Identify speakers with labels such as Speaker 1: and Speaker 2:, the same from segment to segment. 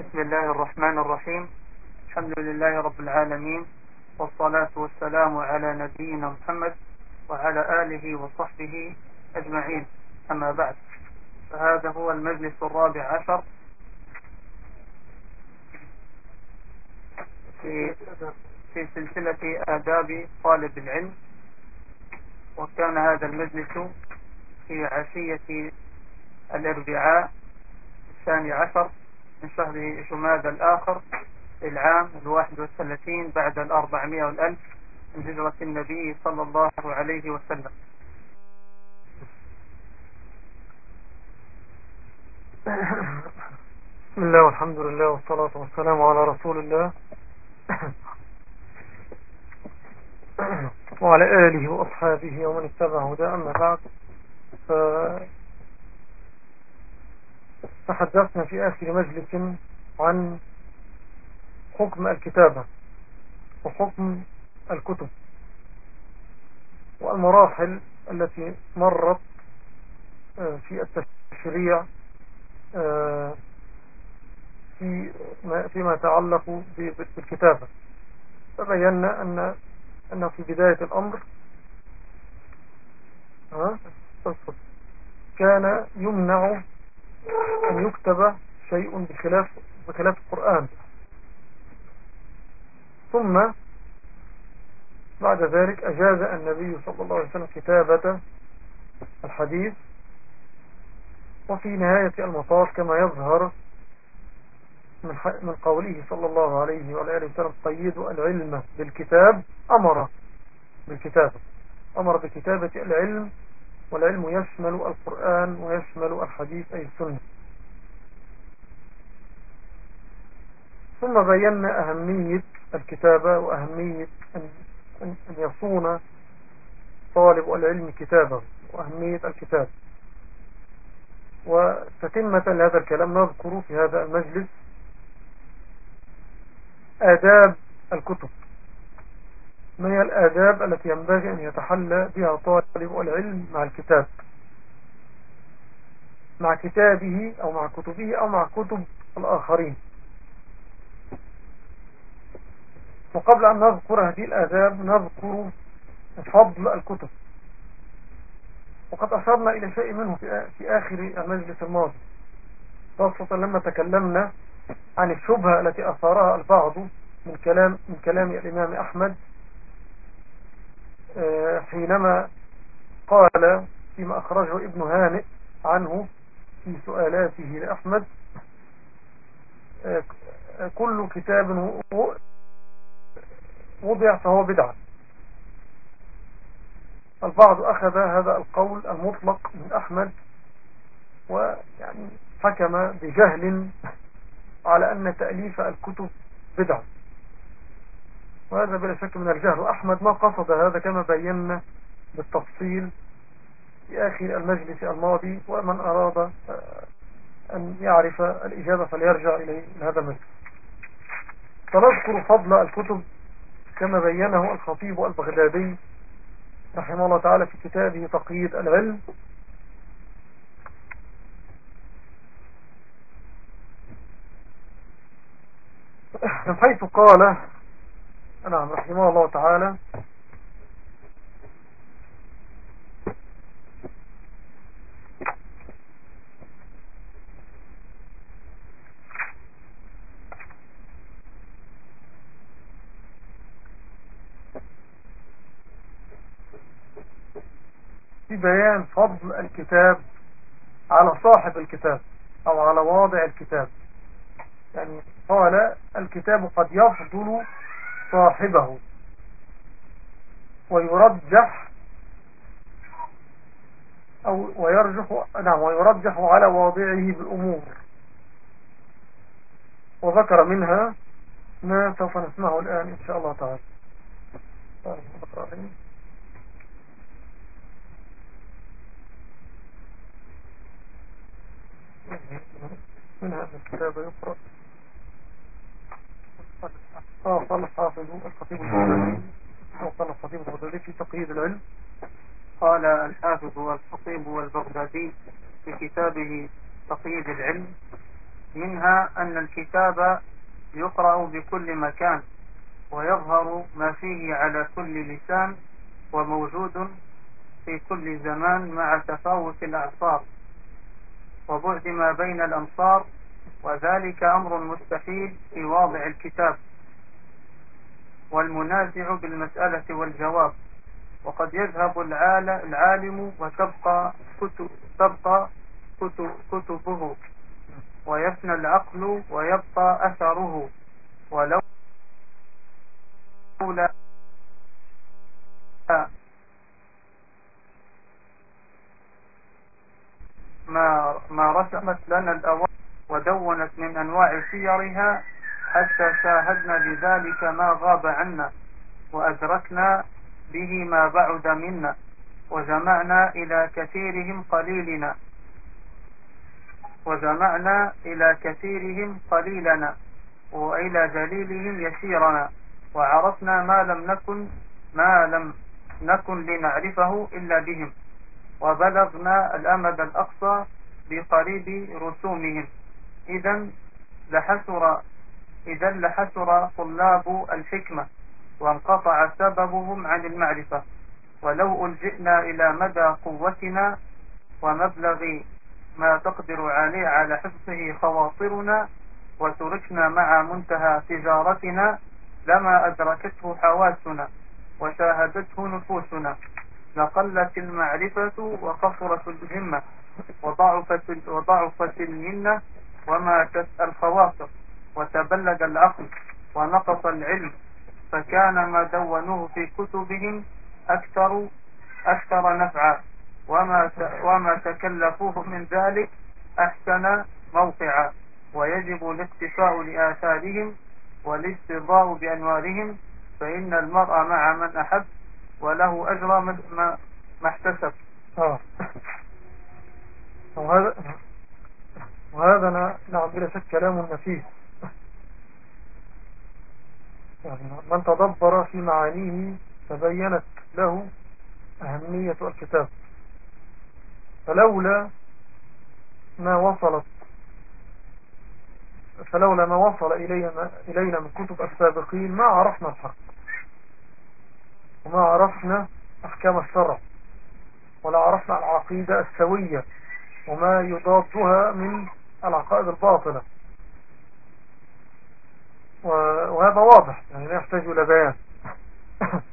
Speaker 1: بسم الله الرحمن الرحيم. الحمد لله رب العالمين والصلاة والسلام على نبينا محمد وعلى آله وصحبه أجمعين. أما بعد فهذا هو المجلس الرابع عشر. في في سلسلة آداب طالب العلم. وكان هذا المجلس في عشية الأربعاء الثاني عشر. من شهر جماد الآخر العام الواحد والثلاثين بعد الأربعمائة والألف من هجرة النبي صلى الله عليه وسلم.
Speaker 2: بسم الله والحمد لله والصلاة والسلام على رسول الله وعلى آله وأصحابه ومن اتبع هدى أما بعد. تحدثنا في آخر مجلس عن حكم الكتابة وحكم الكتب والمراحل التي مرت آه، في التشريع آه، في فيما يتعلق بالكتابة. فبينا أن أنه في بداية الأمر كان يمنع أن يكتب شيء بخلاف بخلاف القرآن. ثم بعد ذلك أجاز النبي صلى الله عليه وسلم كتابة الحديث وفي نهاية المطاف كما يظهر من, من قوله صلى الله عليه وعلى آله وسلم قيد العلم بالكتاب أمر بالكتابة. أمر بكتابة العلم والعلم يشمل القرآن ويشمل الحديث أي السنة. ثم بينا أهمية الكتابة وأهمية أن يصون طالب العلم كتابة وأهمية الكتاب. وتتمة لهذا الكلام نذكر في هذا المجلس آداب الكتب. ما هي الآداب التي ينبغي أن يتحلى بها طالب العلم مع الكتاب. مع كتابه أو مع كتبه أو مع كتب الآخرين. وقبل أن نذكر هذه الآداب نذكر فضل الكتب. وقد أشرنا إلى شيء منه في آخر المجلس الماضي. خاصة لما تكلمنا عن الشبهة التي أثارها البعض من كلام من كلام الإمام أحمد حينما قال فيما أخرجه ابن هانئ عنه في سؤالاته لأحمد كل كتاب وضع فهو بدعة. البعض أخذ هذا القول المطلق من أحمد ويعني حكم بجهل على أن تأليف الكتب بدعة. وهذا بلا شك من الجهل. أحمد ما قصد هذا كما بينا بالتفصيل في آخر المجلس الماضي ومن أراد آه، أن يعرف الإجابة فليرجع إليه هذا المجلس. سنذكر فضل الكتب كما بينه الخطيب البغدادي رحمه الله تعالى في كتابه تقييد العلم. من حيث قال نعم رحمه الله تعالى في بيان فضل الكتاب على صاحب الكتاب أو على واضع الكتاب. يعني قال الكتاب قد يفضل صاحبه ويرجح أو ويرجح نعم ويرجح على واضعه بالأمور. وذكر منها ما سوف نسمعه الآن إن شاء الله تعالى. من هذا الكتاب يقرأ. آه قال الحافظ الخطيب البغدادي أو قال الخطيب البغدادي في تقييد العلم.
Speaker 1: قال الحافظ الخطيب البغدادي في كتابه تقييد العلم منها أن الكتاب يقرأ بكل مكان ويظهر ما فيه على كل لسان وموجود في كل زمان مع تفاوت الأعصار وبعد ما بين الأمصار وذلك أمر مستحيل في واضع الكتاب. والمنازع بالمسألة والجواب. وقد يذهب العالم وتبقى كتب تبقى كتب كتبه. ويفنى العقل ويبقى أثره. ولو لا ما رسمت لنا الأوائل ودونت من أنواع سيرها حتى شاهدنا بذلك ما غاب عنا وأدركنا به ما بعد منا وجمعنا إلى كثيرهم قليلنا. وجمعنا إلى كثيرهم قليلنا وإلى جليلهم يسيرنا وعرفنا ما لم نكن ما لم نكن لنعرفه إلا بهم. وبلغنا الأمد الأقصى بقريب رسومهم. إذا لحسر إذا لحسر طلاب الحكمة وانقطع سببهم عن المعرفة. ولو ألجئنا إلى مدى قوتنا ومبلغ ما تقدر عليه على حفظه خواطرنا وتركنا مع منتهى تجارتنا لما أدركته حواسنا وشاهدته نفوسنا. لقلت المعرفة وقصرت الهمة. وضعفت, وضعفت المنة وماتت الخواطر وتبلد العقل ونقص العلم فكان ما دونوه في كتبهم أكثر أكثر نفعا وما وما تكلفوه من ذلك أحسن موقعا ويجب الاقتفاء لآثارهم والاستضاء بأنوارهم فإن المرء مع من أحب وله أجر ما, ما احتسب
Speaker 2: آه. وهذا وهذا نعم بلا شك كلام نفيس. يعني من تدبر في معانيه تبينت له أهمية الكتاب. فلولا ما وصلت فلولا ما وصل إلينا, من كتب السابقين ما عرفنا الحق. وما عرفنا أحكام الشرع. ولا عرفنا العقيدة السوية. وما يضادها من العقائد الباطلة. وهذا واضح يعني لا يحتاج إلى بيان.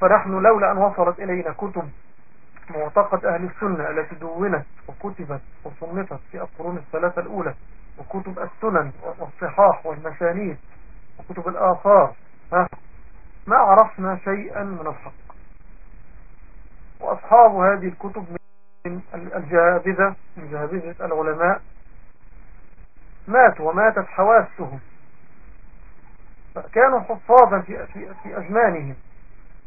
Speaker 2: فنحن لولا أن وصلت إلينا كتب معتقد أهل السنة التي دونت وكتبت وصنفت في القرون الثلاثة الأولى وكتب السنن والصحاح والمسانيد وكتب الآثار ما عرفنا شيئا من الحق. وأصحاب هذه الكتب من الجهابذة من جهابذة العلماء ماتوا وماتت حواسهم. كانوا حفاظا في, في, في أزمانهم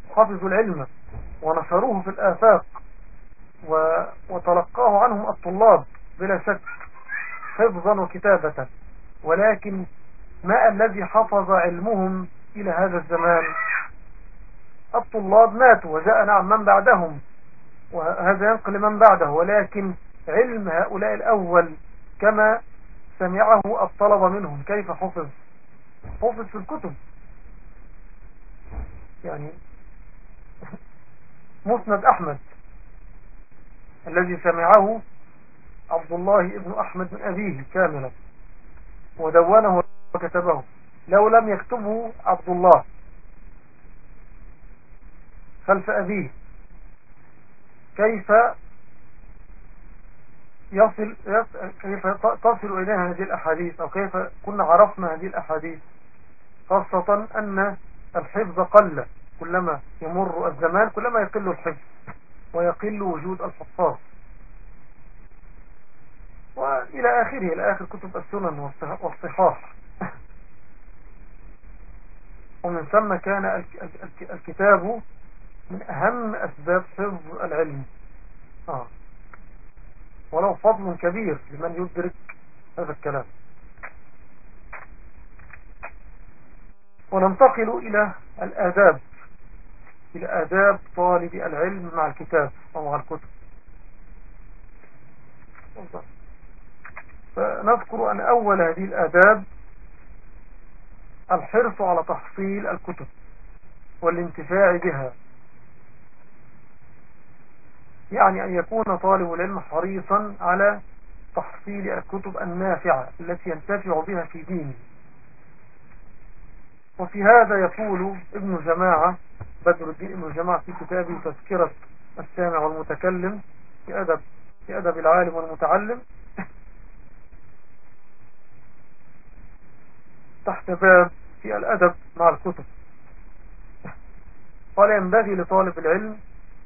Speaker 2: حفظوا العلم ونشروه في الآفاق وتلقاه عنهم الطلاب بلا شك حفظا وكتابة. ولكن ما الذي حفظ علمهم إلى هذا الزمان؟ الطلاب ماتوا وجاء نعم من بعدهم وهذا ينقل من بعده ولكن علم هؤلاء الأول كما سمعه الطلبة منهم كيف حفظ؟ حفظ في الكتب. يعني مسند أحمد الذي سمعه عبد الله ابن أحمد من أبيه كاملا ودونه وكتبه لو لم يكتبه عبد الله. خلف أبيه. كيف يصل كيف تصل إلينا هذه الأحاديث؟ أو كيف كنا عرفنا هذه الأحاديث؟ خاصة أن الحفظ قل. كلما يمر الزمان كلما يقل الحفظ ويقل وجود الحفاظ. وإلى آخره إلى آخر كتب السنن والصحاح. ومن ثم كان الكتاب من أهم أسباب حفظ العلم. آه. ولو فضل كبير لمن يدرك هذا الكلام. وننتقل إلى الآداب. إلى آداب طالب العلم مع الكتاب أو مع الكتب. ونذكر أن أول هذه الآداب الحرص على تحصيل الكتب والانتفاع بها. يعني أن يكون طالب العلم حريصا على تحصيل الكتب النافعة التي ينتفع بها في دينه. وفي هذا يقول ابن جماعة بدر الدين ابن جماعة في كتابه تذكرة السامع والمتكلم في أدب, في أدب العالم والمتعلم تحت باب في الأدب مع الكتب. قال ينبغي لطالب العلم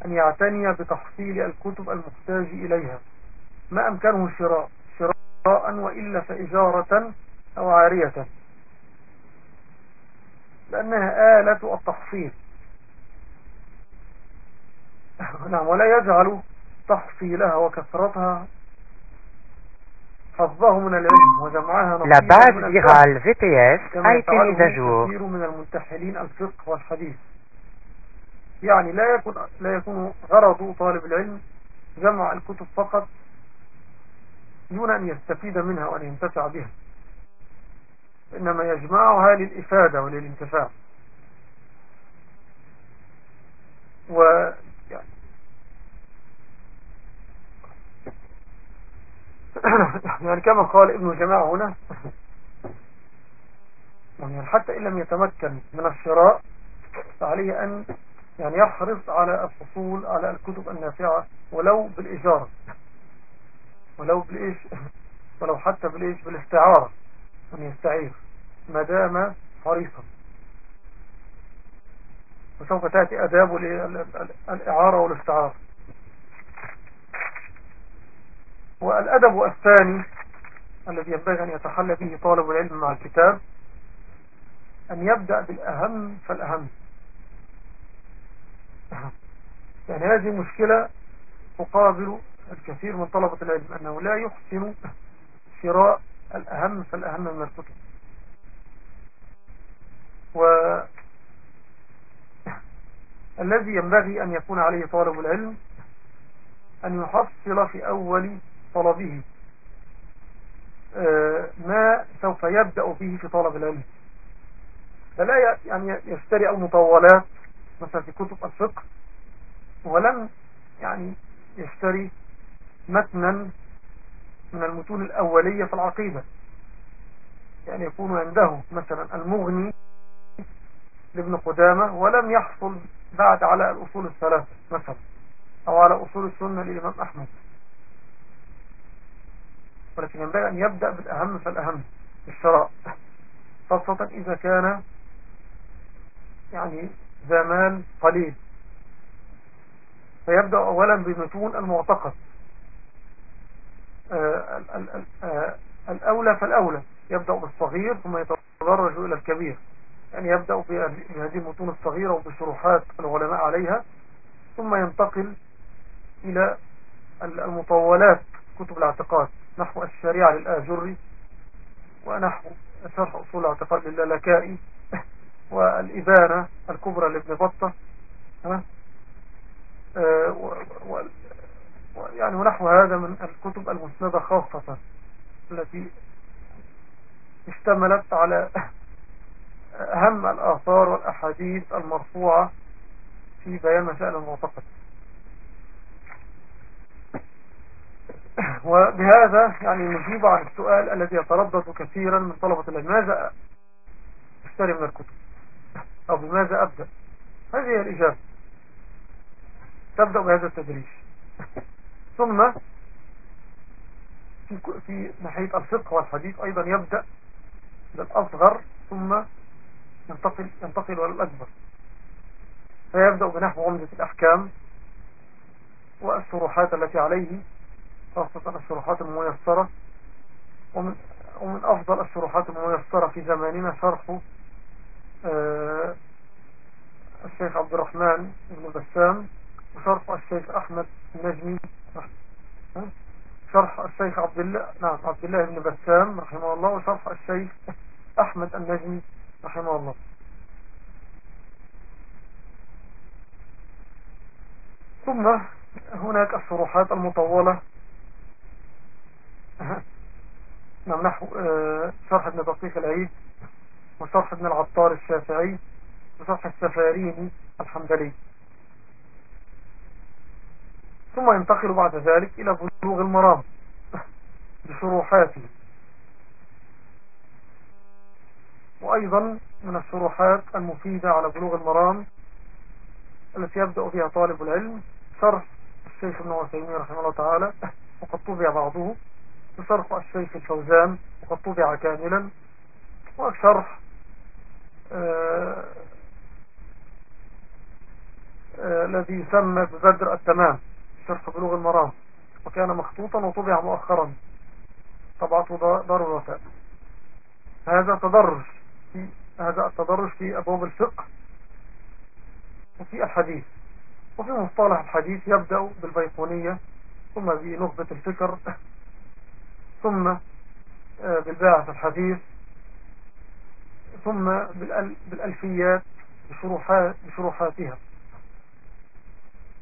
Speaker 2: أن يعتني بتحصيل الكتب المحتاج إليها. ما أمكنه شراء شراء وإلا فإجارة أو عارية. لأنها آلة التحصيل. نعم ولا يجعل تحصيلها وكثرتها حظه من العلم وجمعها
Speaker 3: La base virale VPS a été mise à jour.
Speaker 2: كثير من المنتحلين الفقه والحديث. يعني لا يكون لا يكون غرض طالب العلم جمع الكتب فقط دون أن يستفيد منها وأن ينتفع بها. إنما يجمعها للإفادة وللانتفاع. و يعني كما قال ابن جماعة هنا يعني حتى إن لم يتمكن من الشراء فعليه أن يعني يحرص على الحصول على الكتب النافعة ولو بالإجارة ولو بالإيش؟ ولو حتى بالإيش؟ بالاستعارة أن يستعير ما دام حريصا. وسوف تأتي أداب الإعارة والاستعارة. والأدب الثاني الذي ينبغي أن يتحلى به طالب العلم مع الكتاب أن يبدأ بالأهم فالأهم. يعني هذه مشكلة تقابل الكثير من طلبة العلم أنه لا يحسن شراء الأهم فالأهم من الكتب و الذي ينبغي أن يكون عليه طالب العلم أن يحصل في أول طلبه آه، ما سوف يبدأ به في طلب العلم. فلا يعني يشتري المطولات مثلا في كتب الفقه ولم يعني يشتري متنا من المتون الأولية في العقيدة. يعني يكون عنده مثلا المغني لابن قدامة ولم يحصل بعد على الأصول الثلاثة مثلا أو على أصول السنة للإمام أحمد. ولكن ينبغي أن يبدأ بالأهم فالأهم الشراء. خاصة إذا كان يعني زمان قليل. فيبدأ أولا بمتون المعتقد. آه، آه، الأولى فالأولى. يبدأ بالصغير ثم يتدرج إلى الكبير. يعني يبدأ بهذه المتون الصغيرة وبشروحات العلماء عليها. ثم ينتقل إلى المطولات كتب الاعتقاد. نحو الشريعة للآجري ونحو شرح أصول الاعتقاد للالكائي والإبانة الكبرى لابن بطة آه، يعني ونحو هذا من الكتب المسندة خاصة التي اشتملت على أهم الآثار والأحاديث المرفوعة في بيان مسائل المعتقد. وبهذا يعني نجيب عن السؤال الذي يتردد كثيرا من طلبة العلم. ماذا اشتري من الكتب؟ أو بماذا أبدأ؟ هذه هي الإجابة. تبدأ بهذا التدريج. ثم في في ناحية الفقه والحديث أيضا يبدأ بالأصغر ثم ينتقل ينتقل إلى الأكبر. فيبدأ بنحو عمدة الأحكام والشروحات التي عليه خاصة الشروحات الميسرة. ومن, ومن أفضل الشروحات الميسرة في زماننا شرح الشيخ عبد الرحمن بن بسام وشرح الشيخ أحمد النجمي شرح الشيخ عبد الله نعم عبد الله بن بسام رحمه الله وشرح الشيخ أحمد النجمي رحمه الله. ثم هناك الشروحات المطولة. نعم نحو آه، شرح ابن دقيق العيد. وشرح ابن العطار الشافعي وشرح السفاريني الحنبلي. ثم ينتقل بعد ذلك إلى بلوغ المرام بشروحاته. وأيضا من الشروحات المفيدة على بلوغ المرام التي يبدأ بها طالب العلم شرح الشيخ ابن عثيمين رحمه الله تعالى وقد طبع بعضه وشرح الشيخ الفوزان وقد طبع كاملا وشرح الذي يسمى ببدر التمام شرح بلوغ المرام. وكان مخطوطا وطبع مؤخرا. طبعته دار الوفاء. هذا تدرج في هذا التدرج في أبواب الفقه وفي الحديث. وفي مصطلح الحديث يبدأ بالبيقونية ثم بنخبة الفكر ثم آه، بالباعث الحديث. ثم بالألفيات بشروحات بشروحاتها.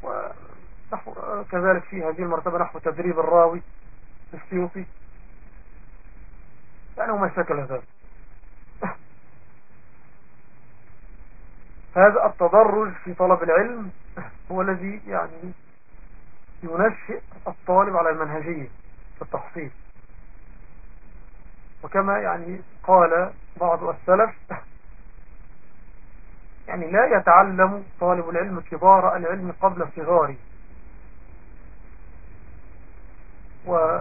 Speaker 2: ونحو كذلك في هذه المرتبة نحو تدريب الراوي السيوطي. يعني وما شكل ذلك هذا التدرج في طلب العلم هو الذي يعني ينشئ الطالب على المنهجية في التحصيل. وكما يعني قال بعض السلف يعني لا يتعلم طالب العلم كبار العلم قبل صغاره. و...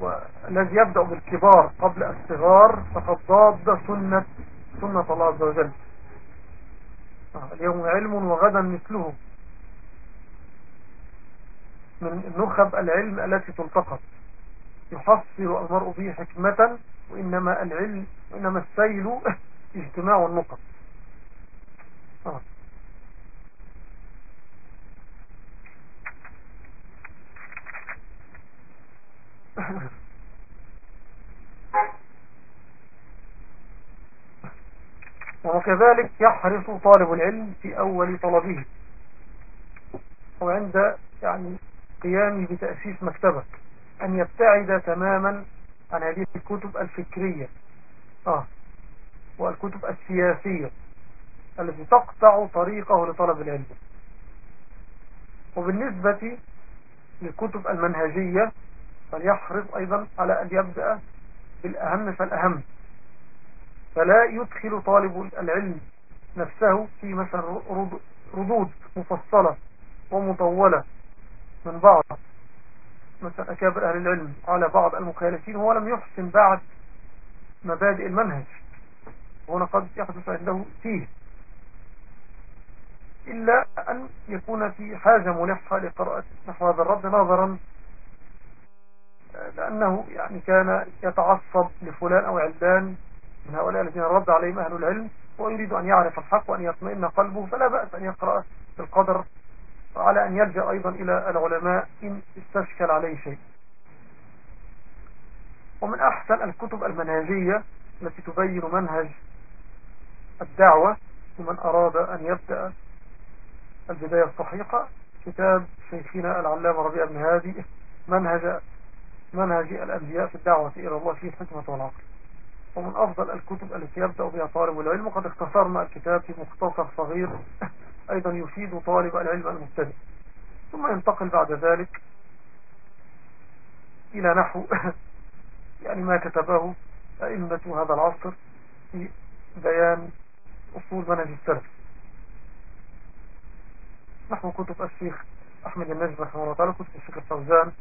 Speaker 2: والذي يبدأ بالكبار قبل الصغار فقد ضاد سنة سنة الله عز وجل. اليوم علم وغدا مثله. من نخب العلم التي تلتقط. يحصل المرء به حكمة وإنما العلم وإنما السيل اجتماع النقط. آه. وكذلك يحرص طالب العلم في أول طلبه. وعند يعني قيامه بتأسيس مكتبة أن يبتعد تماما عن هذه الكتب الفكرية. آه. والكتب السياسية التي تقطع طريقه لطلب العلم. وبالنسبة للكتب المنهجية فليحرص أيضا على أن يبدأ بالأهم فالأهم. فلا يدخل طالب العلم نفسه في مثلا ردود مفصلة ومطولة من بعض. مثلا أكابر أهل العلم على بعض المخالفين هو لم يحسن بعد مبادئ المنهج. وهنا قد يحدث عنده فيه. إلا أن يكون في حاجة ملحة لقراءة نحو هذا الرد نظرا لأنه يعني كان يتعصب لفلان أو علان من هؤلاء الذين رد عليهم أهل العلم ويريد أن يعرف الحق وأن يطمئن قلبه فلا بأس أن يقرأ في القدر على أن يلجأ أيضا إلى العلماء إن استشكل عليه شيء. ومن أحسن الكتب المنهجية التي تبين منهج الدعوة لمن أراد أن يبدأ البداية الصحيحة كتاب شيخنا العلامة ربيع بن هادي منهج منهج الأنبياء في الدعوة إلى الله فيه الحكمة والعقل. ومن أفضل الكتب التي يبدأ بها طالب العلم وقد اختصرنا الكتاب في مختصر صغير. أيضا يفيد طالب العلم المبتدئ. ثم ينتقل بعد ذلك إلى نحو يعني ما كتبه أئمة هذا العصر في بيان أصول منهج السلف. نحو كتب الشيخ أحمد النجم رحمه الله تعالى كتب الشيخ الفوزان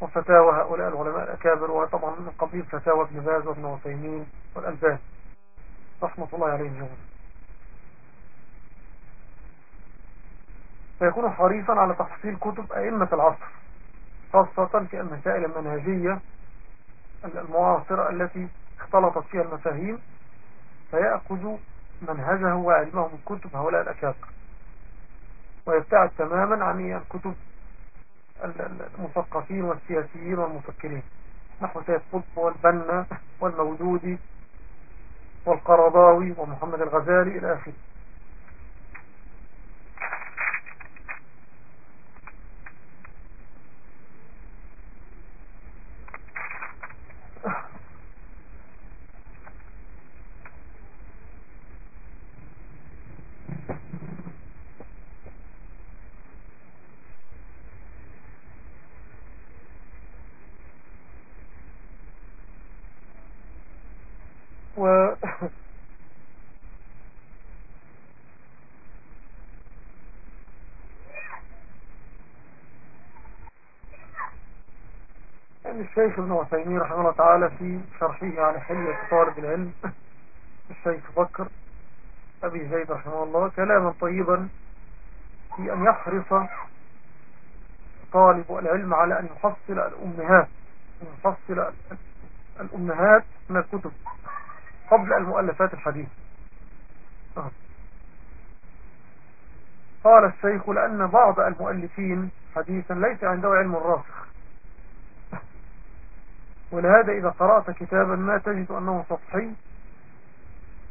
Speaker 2: وفتاوى هؤلاء العلماء الأكابر وطبعا من قبيل فتاوى ابن باز وابن عثيمين والألبان رحمة الله عليهم جميعا. فيكون حريصا على تحصيل كتب أئمة العصر خاصة في المسائل المنهجية المعاصرة التي اختلطت فيها المفاهيم فيأخذ منهجه وعلمه من كتب هؤلاء الأكابر ويبتعد تماما عن الكتب المثقفين والسياسيين والمفكرين. نحو سيد قطب والبنا والمودودي والقرضاوي ومحمد الغزالي إلى آخره و يعني الشيخ ابن عثيمين رحمه الله تعالى في شرحه على حلية طالب العلم الشيخ بكر أبي زيد رحمه الله كلاما طيبا في أن يحرص طالب العلم على أن يحصل الأمهات أن يحصل الأمهات من الكتب قبل المؤلفات الحديثة. قال الشيخ لأن بعض المؤلفين حديثا ليس عنده علم راسخ ولهذا إذا قرأت كتابا ما تجد أنه سطحي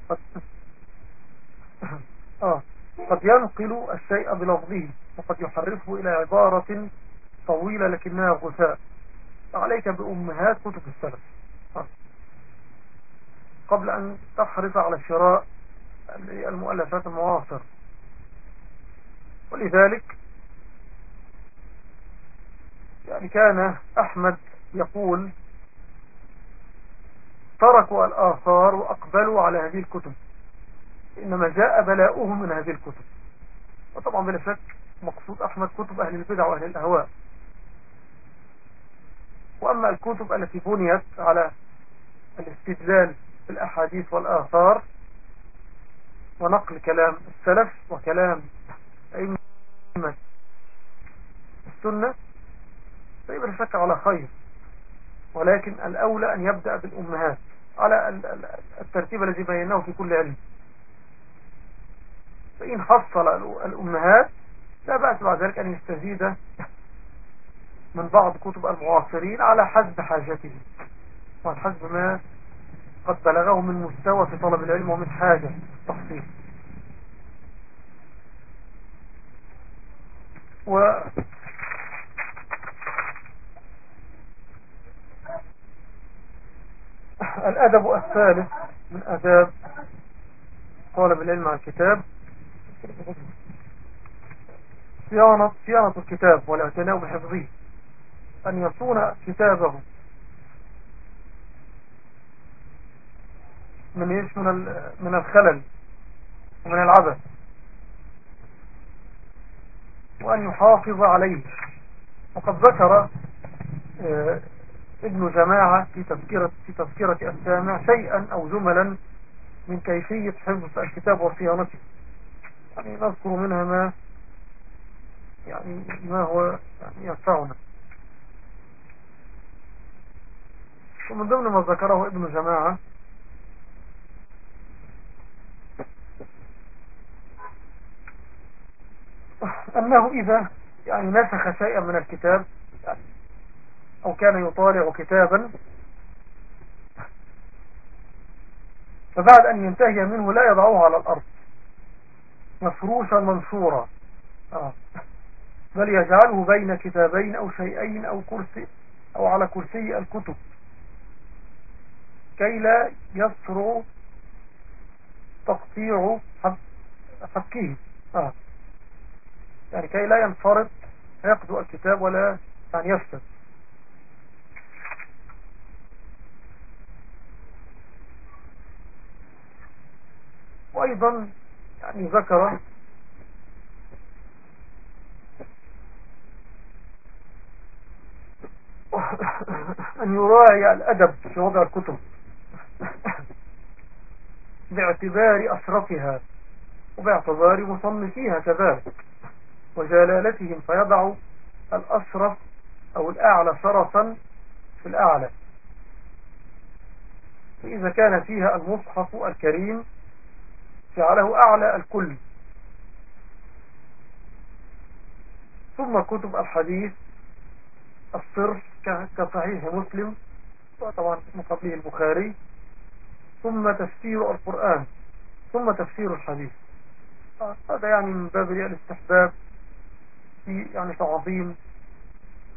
Speaker 2: قد, آه. قد ينقل الشيء بلفظه وقد يحرفه إلى عبارة طويلة لكنها غثاء. عليك بأمهات كتب السلف. آه. قبل أن تحرص على شراء المؤلفات المعاصر ولذلك يعني كان أحمد يقول تركوا الآثار وأقبلوا على هذه الكتب. إنما جاء بلاؤهم من هذه الكتب. وطبعا بلا شك مقصود أحمد كتب أهل البدع وأهل الأهواء. وأما الكتب التي بنيت على الاستدلال بالأحاديث والآثار ونقل كلام السلف وكلام أئمة السنة فيبقى شك على خير. ولكن الأولى أن يبدأ بالأمهات على الترتيب الذي بيناه في كل علم. فإن حصل الأمهات لا بأس بعد ذلك أن يستزيد من بعض كتب المعاصرين على حسب حاجته. وعلى حسب ما قد بلغه من مستوى في طلب العلم ومن حاجة تحصيل و الأدب الثالث من أداب طالب العلم عن الكتاب. صيانة, صيانة الكتاب والاعتناء بحفظه. أن يصون كتابه. من إيش؟ من من الخلل. ومن العبث. وأن يحافظ عليه. وقد ذكر آه، ابن جماعة في تذكرة, في تذكرة السامع شيئا أو جملا من كيفية حفظ الكتاب وصيانته. يعني نذكر منها ما يعني ما هو يعني ينفعنا ومن ضمن ما ذكره ابن جماعة أنه إذا يعني نسخ شيئا من الكتاب أو كان يطالع كتابا. فبعد أن ينتهي منه لا يضعه على الأرض. مفروشا منشورا. آه. بل يجعله بين كتابين أو شيئين أو كرسي أو على كرسي الكتب. كي لا يسرع تقطيع حبكه آه. يعني كي لا ينفرط يقضوا الكتاب ولا يعني يفسد وأيضا يعني ذكر أن يراعي الأدب في وضع الكتب باعتبار أشرفها وباعتبار مصنفيها كذلك وجلالتهم فيضع الأشرف أو الأعلى شرفا في الأعلى. فإذا كان فيها المصحف الكريم جعله أعلى الكل. ثم كتب الحديث الصرف كصحيح مسلم وطبعا مقابله البخاري. ثم تفسير القرآن ثم تفسير الحديث. هذا يعني من باب الاستحباب في يعني تعظيم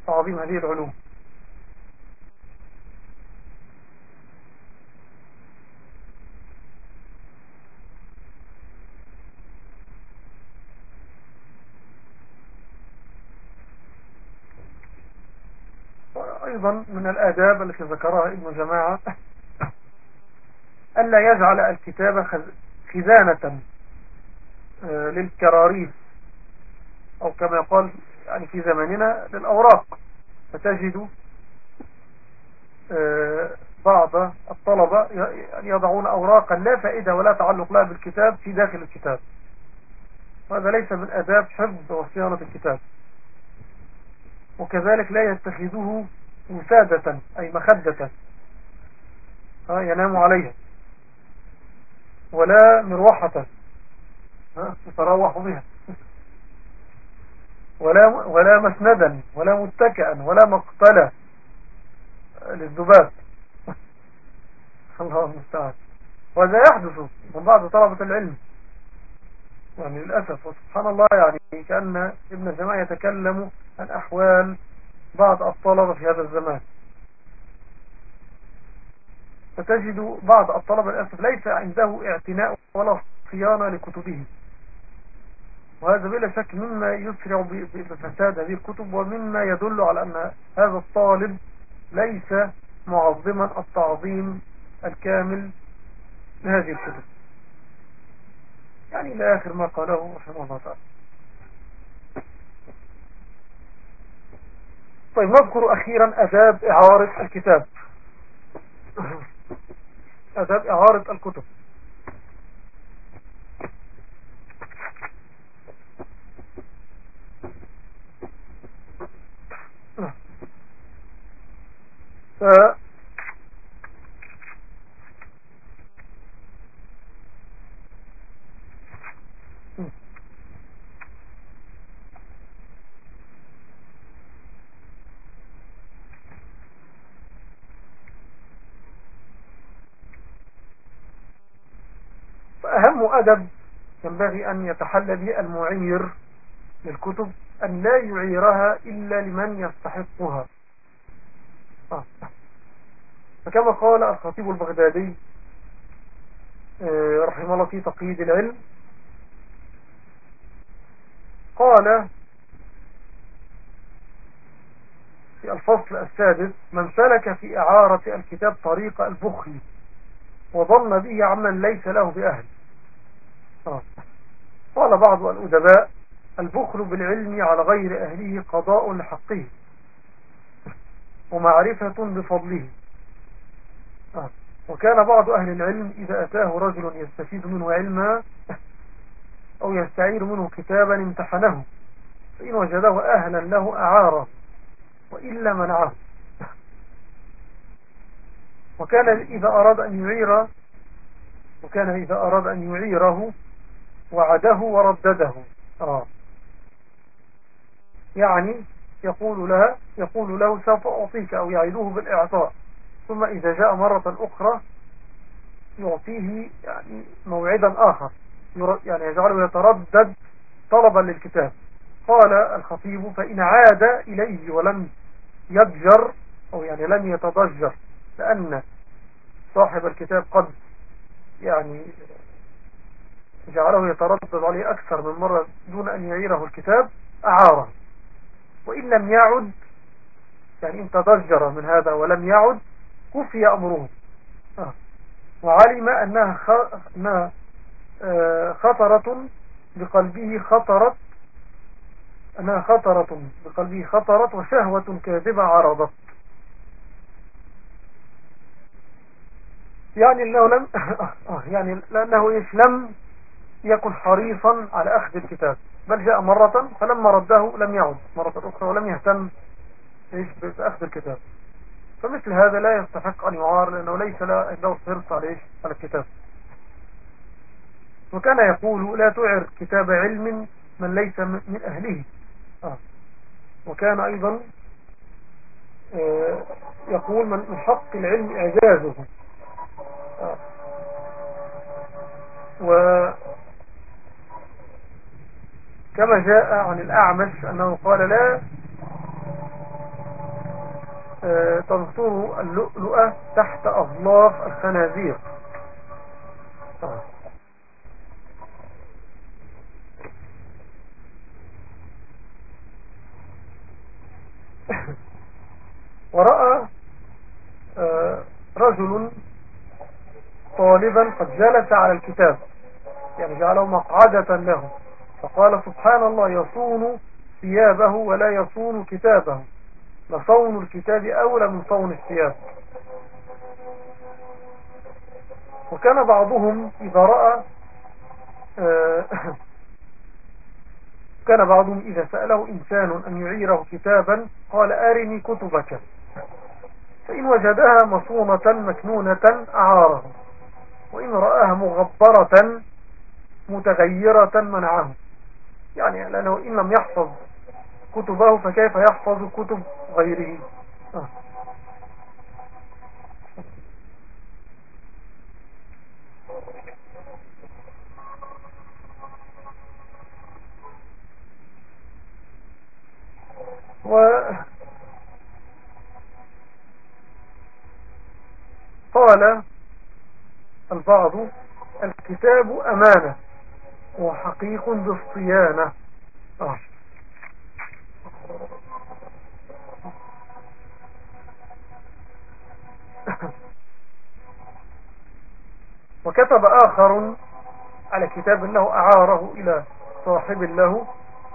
Speaker 2: تعظيم هذه العلوم. أيضا من الآداب التي ذكرها ابن جماعة ألا يجعل الكتاب خزانة آه، للكراريس أو كما يقال يعني في زماننا للأوراق. فتجد آه، بعض الطلبة يضعون أوراقا لا فائدة ولا تعلق لها بالكتاب في داخل الكتاب. وهذا ليس من أداب حفظ وصيانة الكتاب. وكذلك لا يتخذوه وسادة أي مخدة. ينام عليها. ولا مروحة. يتروح بها. ولا ولا مسندا ولا متكئا ولا مقتلا. للذباب. الله المستعان. وهذا يحدث من بعض طلبة العلم. يعني للأسف وسبحان الله يعني كأن ابن جماعة يتكلم عن أحوال بعض الطلبة في هذا الزمان. فتجد بعض الطلبة للأسف ليس عنده اعتناء ولا صيانة لكتبه وهذا بلا شك مما يسرع بفساد هذه الكتب ومما يدل على أن هذا الطالب ليس معظما التعظيم الكامل لهذه الكتب. يعني إلى آخر ما قاله رحمه الله تعالى. طيب نذكر أخيرا أداب إعارة الكتاب. أداب إعارة الكتب. ف فأهم أدب ينبغي أن يتحلى به المعير للكتب أن لا يعيرها إلا لمن يستحقها آه. فكما قال الخطيب البغدادي آه، رحمه الله في تقييد العلم قال في الفصل السادس من سلك في إعارة الكتاب طريق البخل وظن به عمن ليس له بأهل قال بعض الأدباء البخل بالعلم على غير أهله قضاء لحقه ومعرفة بفضله. آه. وكان بعض أهل العلم إذا أتاه رجل يستفيد منه علما أو يستعير منه كتابا امتحنه فإن وجده أهلا له أعاره وإلا منعه. وكان إذا أراد أن يعير وكان إذا أراد أن يعيره وعده وردده. آه. يعني يقول لها يقول له سوف أعطيك أو يعيدوه بالإعطاء. ثم إذا جاء مرة أخرى يعطيه يعني موعدا آخر. يعني يجعله يتردد طلبا للكتاب. قال الخطيب فإن عاد إليه ولم يضجر أو يعني لم يتضجر لأن صاحب الكتاب قد يعني جعله يتردد عليه أكثر من مرة دون أن يعيره الكتاب أعاره. وإن لم يعد يعني إن تضجر من هذا ولم يعد كفي أمره. آه. وعلم أنها, آه خطرة بقلبه خطرت أنها خطرة بقلبه خطرت وشهوة كاذبة عرضت. يعني أنه لم آه، يعني لأنه إيش لم يكن حريصا على أخذ الكتاب. بل جاء مرة فلما رده لم يعد. مرة أخرى ولم يهتم إيش بأخذ الكتاب. فمثل هذا لا يستحق أن يعار لأنه ليس له حرص على إيش؟ على الكتاب. وكان يقول لا تعر كتاب علم من ليس من أهله. آه. وكان أيضا آه يقول من حق العلم إعجازه. آه. كما جاء عن الأعمش أنه قال لا آه، تنصر اللؤلؤة تحت أظلاف الخنازير. ورأى آه، رجل طالبا قد جلس على الكتاب يعني جعله مقعدة له. فقال سبحان الله يصون ثيابه ولا يصون كتابه. لصون الكتاب أولى من صون الثياب. وكان بعضهم إذا رأى آه، كان بعضهم إذا سأله إنسان أن يعيره كتابا قال أرني كتبك. فإن وجدها مصونة مكنونة أعاره. وإن رآها مغبرة متغيرة منعه. يعني لأنه إن لم يحفظ كتبه فكيف يحفظ كتب غيره آه. و قال البعض الكتاب أمانة وحقيق بالصيانة آه. وكتب آخر على كتاب له أعاره إلى صاحب له.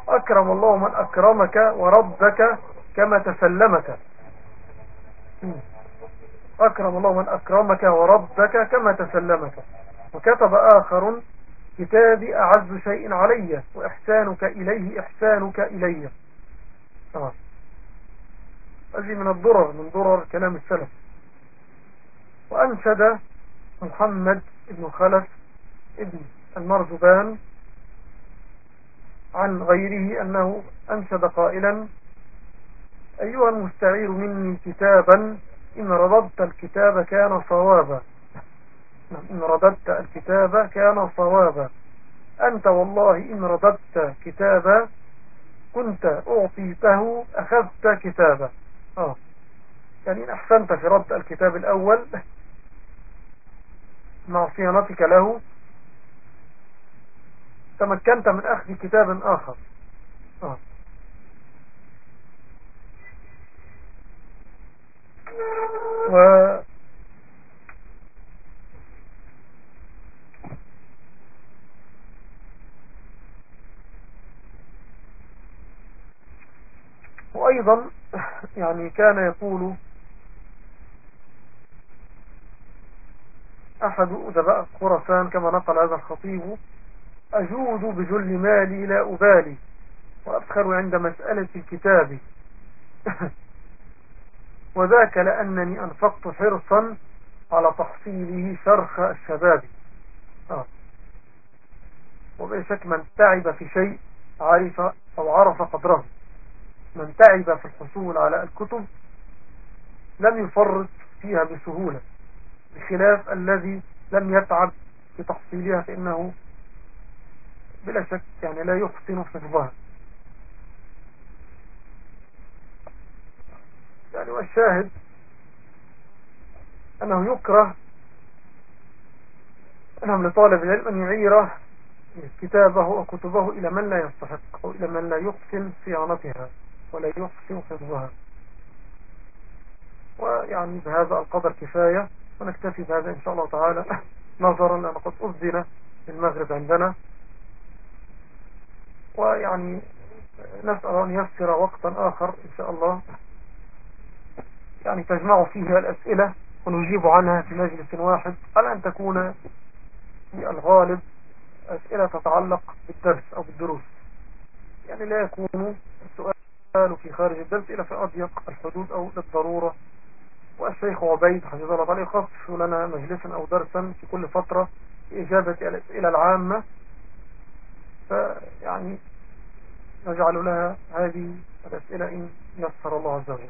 Speaker 2: أكرم الله من أكرمك وردك كما تسلمك. أكرم الله من أكرمك وردك كما تسلمك. وكتب آخر كتابي أعز شيء علي وإحسانك إليه إحسانك إلي. آه. هذه من الضرر من ضرر كلام السلف. وأنشد محمد بن خلف ابن المرزبان عن غيره أنه أنشد قائلا أيها المستعير مني كتابا إن رددت الكتاب كان صوابا. إن رددت الكتاب كان صوابا أنت والله إن رددت كتابا كنت أعطيته أخذت كتابا آه. يعني إن أحسنت في رد الكتاب الأول مع صيانتك له تمكنت من أخذ كتاب آخر آه. و وأيضا يعني كان يقول أحد أدباء خرسان كما نقل هذا الخطيب أجود بجل مالي لا أبالي وأبخر عند مسألة الكتاب. وذاك لأنني أنفقت حرصا على تحصيله شرخ الشباب. آه. وبشك من تعب في شيء عرف أو عرف قدره. من تعب في الحصول على الكتب لم يفرط فيها بسهولة بخلاف الذي لم يتعب في تحصيلها فإنه بلا شك يعني لا يحسن حفظها يعني والشاهد أنه يكره أنهم لطالب العلم أن يعير كتابه وكتبه إلى من لا يستحق أو إلى من لا يحسن صيانتها. ولا يحسن حفظها ويعني بهذا القدر كفاية ونكتفي بهذا إن شاء الله تعالى. نظرا لأن قد أذن المغرب عندنا. ويعني نسأل أن يسر وقتا آخر إن شاء الله. يعني تجمع فيها الأسئلة ونجيب عنها في مجلس واحد. على أن تكون في الغالب أسئلة تتعلق بالدرس أو بالدروس. يعني لا يكون السؤال في خارج الدرس إلى في أضيق الحدود أو للضرورة. والشيخ عبيد حفظه الله تعالى يخصص لنا مجلسا أو درسا في كل فترة إجابة الأسئلة العامة. فيعني نجعل لها هذه الأسئلة إن يسر الله عز وجل.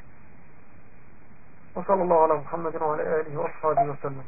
Speaker 2: وصلى الله على محمد وعلى آله وأصحابه وسلم.